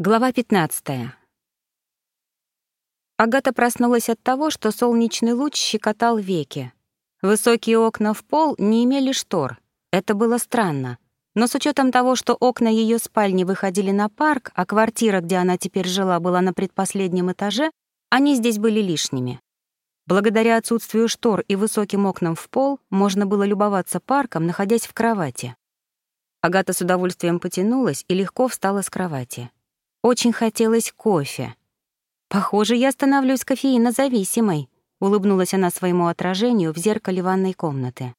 Глава 15. Агата проснулась от того, что солнечный луч щекотал веки. Высокие окна в пол не имели штор. Это было странно. Но с учетом того, что окна ее спальни выходили на парк, а квартира, где она теперь жила, была на предпоследнем этаже, они здесь были лишними. Благодаря отсутствию штор и высоким окнам в пол можно было любоваться парком, находясь в кровати. Агата с удовольствием потянулась и легко встала с кровати. Очень хотелось кофе. «Похоже, я становлюсь кофеинозависимой», — улыбнулась она своему отражению в зеркале ванной комнаты.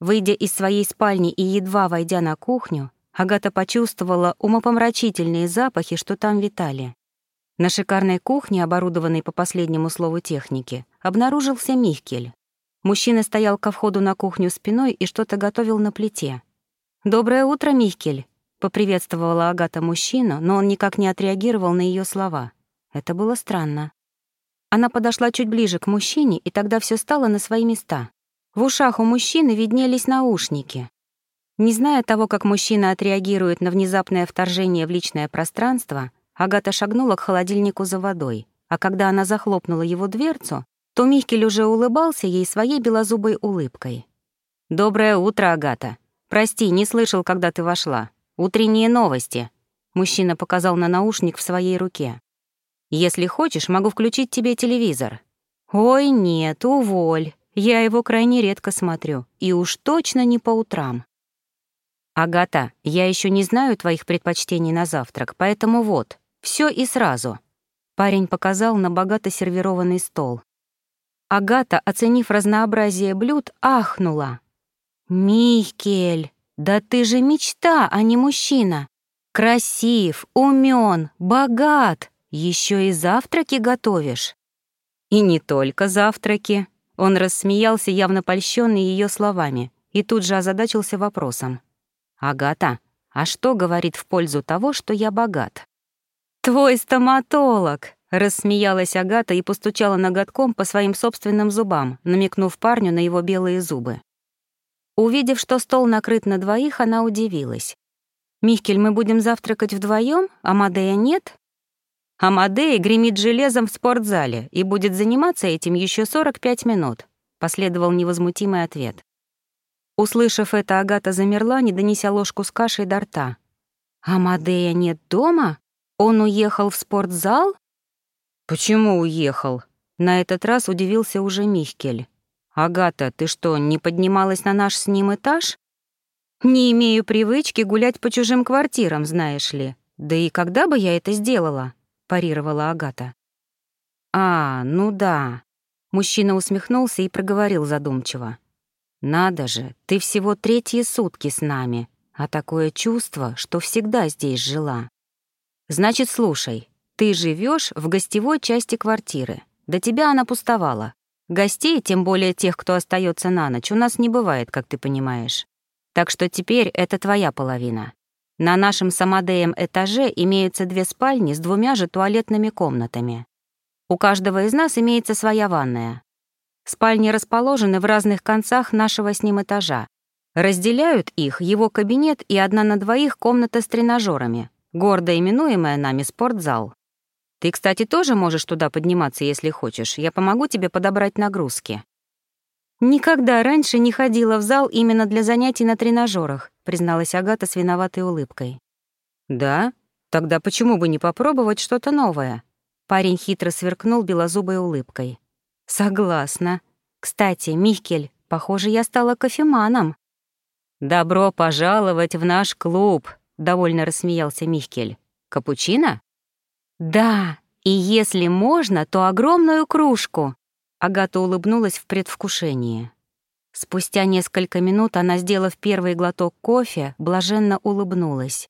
Выйдя из своей спальни и едва войдя на кухню, Агата почувствовала умопомрачительные запахи, что там витали. На шикарной кухне, оборудованной по последнему слову техники, обнаружился Михкель. Мужчина стоял ко входу на кухню спиной и что-то готовил на плите. «Доброе утро, Михкель», Поприветствовала Агата мужчину, но он никак не отреагировал на ее слова. Это было странно. Она подошла чуть ближе к мужчине, и тогда все стало на свои места. В ушах у мужчины виднелись наушники. Не зная того, как мужчина отреагирует на внезапное вторжение в личное пространство, Агата шагнула к холодильнику за водой, а когда она захлопнула его дверцу, то Михкель уже улыбался ей своей белозубой улыбкой. «Доброе утро, Агата. Прости, не слышал, когда ты вошла. «Утренние новости», — мужчина показал на наушник в своей руке. «Если хочешь, могу включить тебе телевизор». «Ой, нет, уволь. Я его крайне редко смотрю, и уж точно не по утрам». «Агата, я еще не знаю твоих предпочтений на завтрак, поэтому вот, все и сразу». Парень показал на богато сервированный стол. Агата, оценив разнообразие блюд, ахнула. «Михкель, да ты же мечта, а не мужчина. Красив, умен, богат, еще и завтраки готовишь. И не только завтраки. Он рассмеялся, явно польщенный ее словами, и тут же озадачился вопросом. «Агата, а что говорит в пользу того, что я богат?» «Твой стоматолог!» — рассмеялась Агата и постучала ноготком по своим собственным зубам, намекнув парню на его белые зубы. Увидев, что стол накрыт на двоих, она удивилась. «Михкель, мы будем завтракать вдвоем? Амадея нет?» «Амадея гремит железом в спортзале и будет заниматься этим еще 45 минут», — последовал невозмутимый ответ. Услышав это, Агата замерла, не донеся ложку с кашей до рта. «Амадея нет дома? Он уехал в спортзал?» «Почему уехал?» На этот раз удивился уже Михкель. «Агата, ты что, не поднималась на наш с ним этаж?» «Не имею привычки гулять по чужим квартирам, знаешь ли. Да и когда бы я это сделала?» — парировала Агата. «А, ну да». Мужчина усмехнулся и проговорил задумчиво. «Надо же, ты всего третьи сутки с нами, а такое чувство, что всегда здесь жила. Значит, слушай, ты живешь в гостевой части квартиры. До тебя она пустовала. Гостей, тем более тех, кто остается на ночь, у нас не бывает, как ты понимаешь. Так что теперь это твоя половина. На нашем самодеем этаже имеются две спальни с двумя же туалетными комнатами. У каждого из нас имеется своя ванная. Спальни расположены в разных концах нашего с ним этажа. Разделяют их его кабинет и одна на двоих комната с тренажерами, гордо именуемая нами спортзал. Ты, кстати, тоже можешь туда подниматься, если хочешь. Я помогу тебе подобрать нагрузки». «Никогда раньше не ходила в зал именно для занятий на тренажерах, призналась Агата с виноватой улыбкой. «Да? Тогда почему бы не попробовать что-то новое?» Парень хитро сверкнул белозубой улыбкой. «Согласна. Кстати, Михкель, похоже, я стала кофеманом». «Добро пожаловать в наш клуб», — довольно рассмеялся Михкель. «Капучино?» «Да, и если можно, то огромную кружку!» Агата улыбнулась в предвкушении. Спустя несколько минут она, сделав первый глоток кофе, блаженно улыбнулась.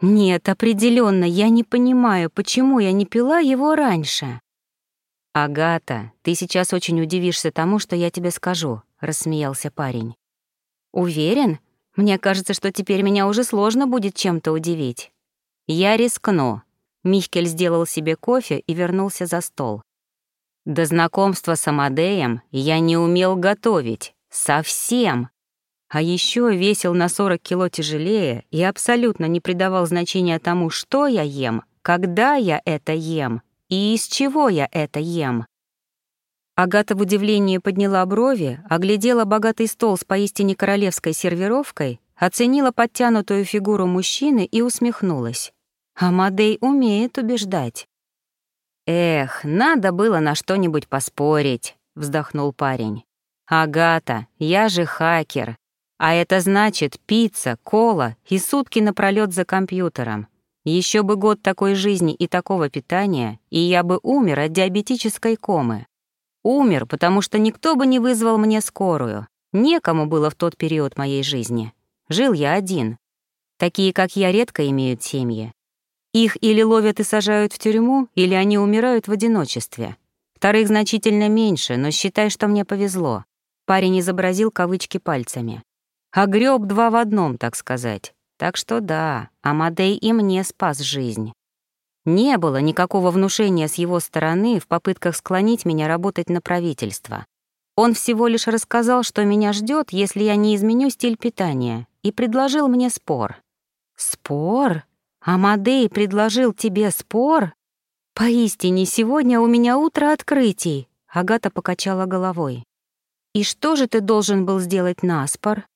«Нет, определенно, я не понимаю, почему я не пила его раньше». «Агата, ты сейчас очень удивишься тому, что я тебе скажу», — рассмеялся парень. «Уверен? Мне кажется, что теперь меня уже сложно будет чем-то удивить. Я рискну. Михкель сделал себе кофе и вернулся за стол. До знакомства с Амадеем я не умел готовить. Совсем. А еще весил на 40 кило тяжелее и абсолютно не придавал значения тому, что я ем, когда я это ем и из чего я это ем. Агата в удивлении подняла брови, оглядела богатый стол с поистине королевской сервировкой, оценила подтянутую фигуру мужчины и усмехнулась. Амадей умеет убеждать. «Эх, надо было на что-нибудь поспорить», — вздохнул парень. «Агата, я же хакер. А это значит пицца, кола и сутки напролёт за компьютером. Еще бы год такой жизни и такого питания, и я бы умер от диабетической комы. Умер, потому что никто бы не вызвал мне скорую. Некому было в тот период моей жизни. Жил я один. Такие, как я, редко имеют семьи. Их или ловят и сажают в тюрьму, или они умирают в одиночестве. Вторых значительно меньше, но считай, что мне повезло. Парень изобразил кавычки пальцами. Огреб два в одном, так сказать. Так что да, Амадей и мне спас жизнь. Не было никакого внушения с его стороны в попытках склонить меня работать на правительство. Он всего лишь рассказал, что меня ждет, если я не изменю стиль питания, и предложил мне спор. «Спор? Амадей предложил тебе спор? Поистине, сегодня у меня утро открытий», — Агата покачала головой. «И что же ты должен был сделать на спор?»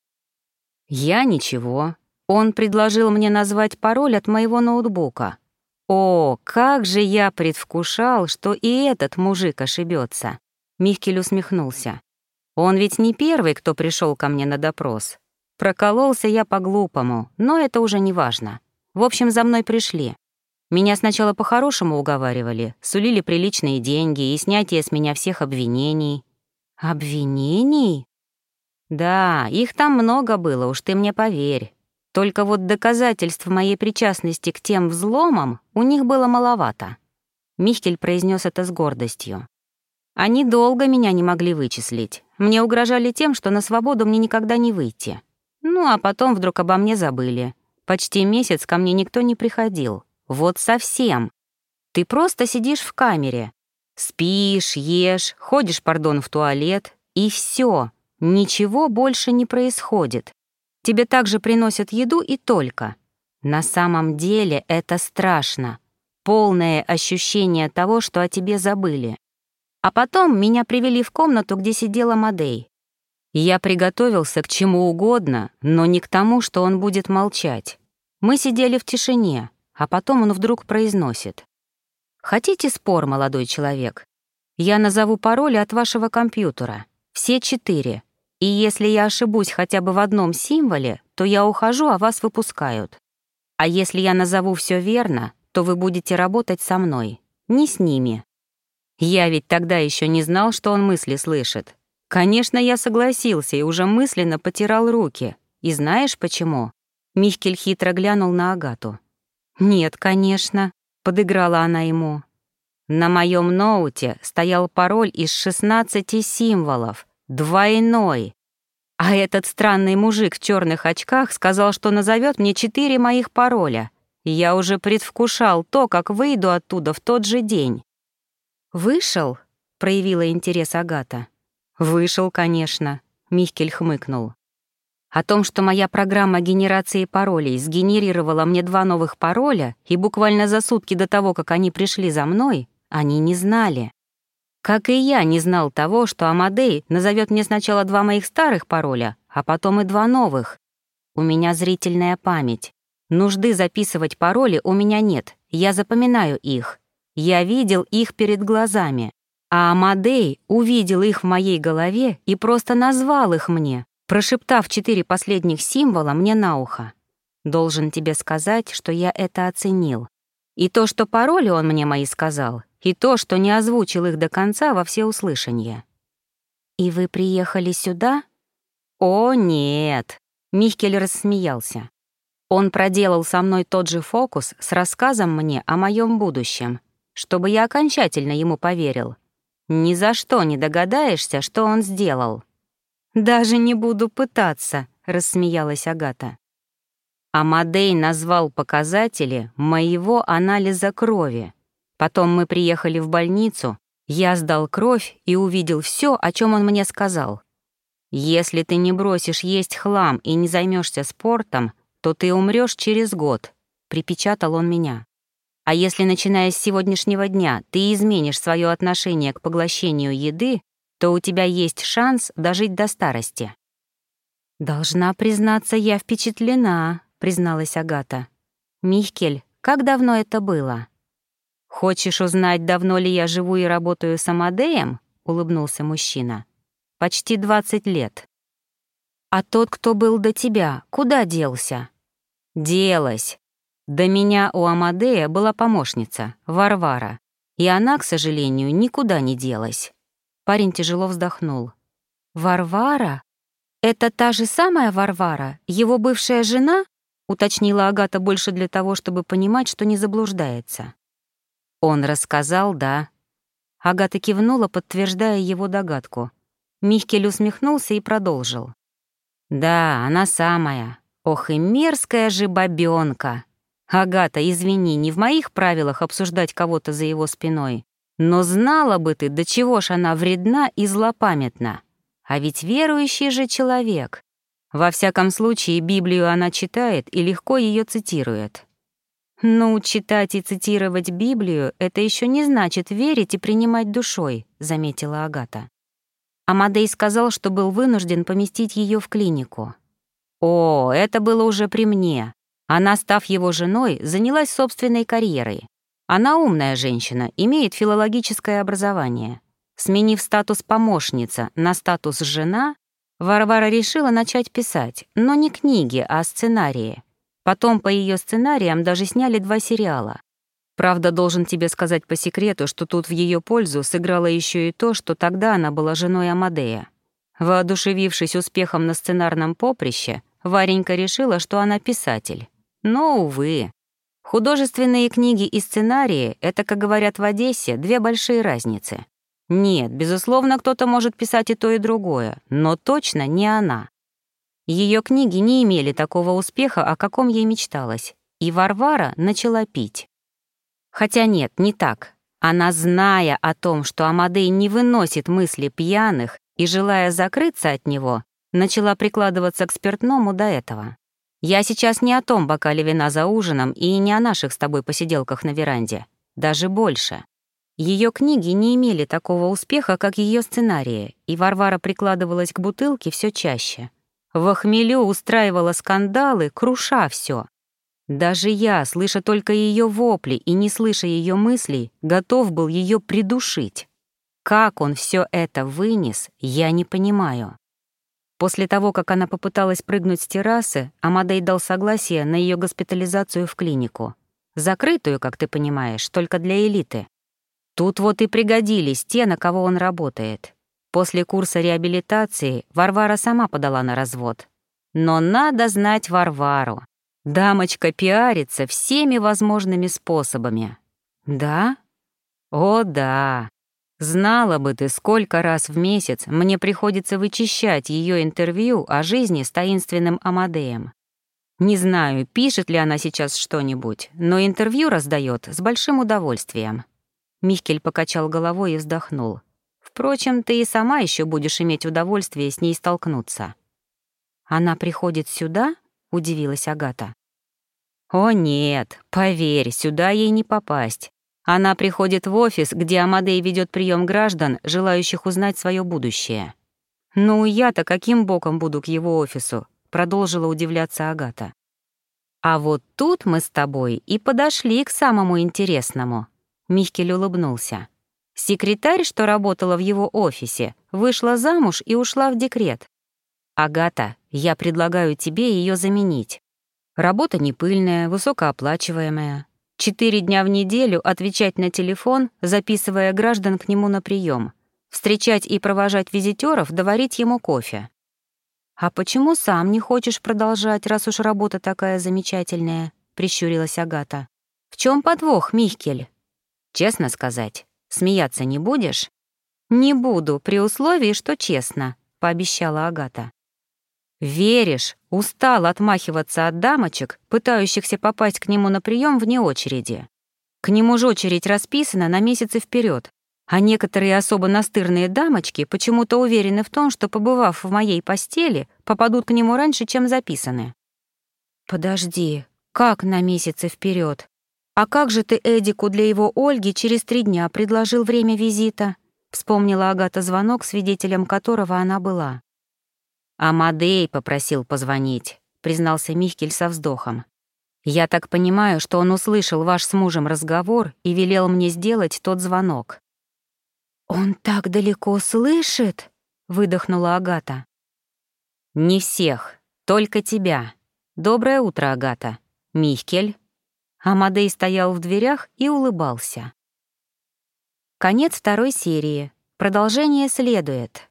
«Я ничего. Он предложил мне назвать пароль от моего ноутбука. О, как же я предвкушал, что и этот мужик ошибется. Михкель усмехнулся. Он ведь не первый, кто пришел ко мне на допрос. Прокололся я по-глупому, но это уже не важно. В общем, за мной пришли. Меня сначала по-хорошему уговаривали, сулили приличные деньги и снятие с меня всех обвинений. Обвинений? Да, их там много было, уж ты мне поверь. Только вот доказательств моей причастности к тем взломам у них было маловато. Михкель произнес это с гордостью. Они долго меня не могли вычислить. Мне угрожали тем, что на свободу мне никогда не выйти. Ну, а потом вдруг обо мне забыли. Почти месяц ко мне никто не приходил. Вот совсем. Ты просто сидишь в камере. Спишь, ешь, ходишь, пардон, в туалет, и все. Ничего больше не происходит. Тебе также приносят еду и только. На самом деле это страшно. Полное ощущение того, что о тебе забыли. А потом меня привели в комнату, где сидела Мадей. Я приготовился к чему угодно, но не к тому, что он будет молчать. Мы сидели в тишине, а потом он вдруг произносит. «Хотите спор, молодой человек? Я назову пароли от вашего компьютера. Все четыре. И если я ошибусь хотя бы в одном символе, то я ухожу, а вас выпускают. А если я назову все верно, то вы будете работать со мной, не с ними. Я ведь тогда еще не знал, что он мысли слышит. Конечно, я согласился и уже мысленно потирал руки. И знаешь почему? Михкель хитро глянул на Агату. «Нет, конечно», — подыграла она ему. На моем ноуте стоял пароль из 16 символов, Двойной. А этот странный мужик в черных очках сказал, что назовет мне четыре моих пароля. Я уже предвкушал то, как выйду оттуда в тот же день. «Вышел?» — проявила интерес Агата. «Вышел, конечно», — Михкель хмыкнул. О том, что моя программа генерации паролей сгенерировала мне два новых пароля, и буквально за сутки до того, как они пришли за мной, они не знали. Как и я не знал того, что Амадей назовет мне сначала два моих старых пароля, а потом и два новых. У меня зрительная память. Нужды записывать пароли у меня нет, я запоминаю их. Я видел их перед глазами. А Амадей увидел их в моей голове и просто назвал их мне, прошептав четыре последних символа мне на ухо. Должен тебе сказать, что я это оценил. И то, что пароли он мне мои сказал, и то, что не озвучил их до конца во всеуслышание. «И вы приехали сюда?» «О, нет!» — Михкель рассмеялся. Он проделал со мной тот же фокус с рассказом мне о моем будущем, чтобы я окончательно ему поверил. Ни за что не догадаешься, что он сделал. «Даже не буду пытаться», — рассмеялась Агата. Амадей назвал показатели моего анализа крови. Потом мы приехали в больницу, я сдал кровь и увидел все, о чем он мне сказал. Если ты не бросишь есть хлам и не займешься спортом, то ты умрешь через год», — припечатал он меня. «А если, начиная с сегодняшнего дня, ты изменишь свое отношение к поглощению еды, то у тебя есть шанс дожить до старости». «Должна признаться, я впечатлена», — призналась Агата. «Михкель, как давно это было?» «Хочешь узнать, давно ли я живу и работаю с Амадеем?» — улыбнулся мужчина. «Почти двадцать лет». «А тот, кто был до тебя, куда делся?» «Делась. До меня у Амадея была помощница, Варвара, и она, к сожалению, никуда не делась». Парень тяжело вздохнул. «Варвара? Это та же самая Варвара, его бывшая жена?» — уточнила Агата больше для того, чтобы понимать, что не заблуждается. Он рассказал, да. Агата кивнула, подтверждая его догадку. Михкель усмехнулся и продолжил. «Да, она самая. Ох и мерзкая же бабёнка. Агата, извини, не в моих правилах обсуждать кого-то за его спиной. Но знала бы ты, до чего ж она вредна и злопамятна. А ведь верующий же человек. Во всяком случае, Библию она читает и легко ее цитирует. «Ну, читать и цитировать Библию — это еще не значит верить и принимать душой», — заметила Агата. Амадей сказал, что был вынужден поместить ее в клинику. «О, это было уже при мне. Она, став его женой, занялась собственной карьерой. Она умная женщина, имеет филологическое образование. Сменив статус помощница на статус жена, Варвара решила начать писать, но не книги, а сценарии. Потом по ее сценариям даже сняли два сериала. Правда, должен тебе сказать по секрету, что тут в ее пользу сыграло еще и то, что тогда она была женой Амадея. Воодушевившись успехом на сценарном поприще, Варенька решила, что она писатель. Но, увы. Художественные книги и сценарии — это, как говорят в Одессе, две большие разницы. Нет, безусловно, кто-то может писать и то, и другое, но точно не она. Ее книги не имели такого успеха, о каком ей мечталось, и Варвара начала пить. Хотя нет, не так. Она, зная о том, что Амадей не выносит мысли пьяных и желая закрыться от него, начала прикладываться к спиртному до этого. Я сейчас не о том бокале вина за ужином и не о наших с тобой посиделках на веранде. Даже больше. Ее книги не имели такого успеха, как ее сценарии, и Варвара прикладывалась к бутылке все чаще. В хмелю устраивала скандалы, круша все. Даже я, слыша только ее вопли и не слыша ее мыслей, готов был ее придушить. Как он все это вынес, я не понимаю. После того, как она попыталась прыгнуть с террасы, Амадей дал согласие на ее госпитализацию в клинику. Закрытую, как ты понимаешь, только для элиты. Тут вот и пригодились те, на кого он работает. После курса реабилитации Варвара сама подала на развод. Но надо знать Варвару. Дамочка пиарится всеми возможными способами. Да? О, да. Знала бы ты, сколько раз в месяц мне приходится вычищать ее интервью о жизни с таинственным Амадеем. Не знаю, пишет ли она сейчас что-нибудь, но интервью раздает с большим удовольствием. Михкель покачал головой и вздохнул. Впрочем, ты и сама еще будешь иметь удовольствие с ней столкнуться. Она приходит сюда? удивилась Агата. О нет, поверь, сюда ей не попасть. Она приходит в офис, где Амадей ведет прием граждан, желающих узнать свое будущее. Ну, я-то каким боком буду к его офису? продолжила удивляться Агата. А вот тут мы с тобой и подошли к самому интересному. Михкель улыбнулся. Секретарь, что работала в его офисе, вышла замуж и ушла в декрет. «Агата, я предлагаю тебе ее заменить. Работа не пыльная, высокооплачиваемая. Четыре дня в неделю отвечать на телефон, записывая граждан к нему на прием, встречать и провожать визитеров, доварить ему кофе. «А почему сам не хочешь продолжать, раз уж работа такая замечательная?» — прищурилась Агата. «В чем подвох, Михкель?» «Честно сказать, Смеяться не будешь?» «Не буду, при условии, что честно», — пообещала Агата. «Веришь, устал отмахиваться от дамочек, пытающихся попасть к нему на прием вне очереди. К нему же очередь расписана на месяцы вперед. А некоторые особо настырные дамочки почему-то уверены в том, что, побывав в моей постели, попадут к нему раньше, чем записаны. Подожди, как на месяцы вперед? А как же ты Эдику для его Ольги через три дня предложил время визита? Вспомнила Агата звонок, свидетелем которого она была. «Амадей попросил позвонить», — признался Михкель со вздохом. «Я так понимаю, что он услышал ваш с мужем разговор и велел мне сделать тот звонок». «Он так далеко слышит?» — выдохнула Агата. «Не всех, только тебя. Доброе утро, Агата. Михкель». Амадей стоял в дверях и улыбался. Конец второй серии. Продолжение следует.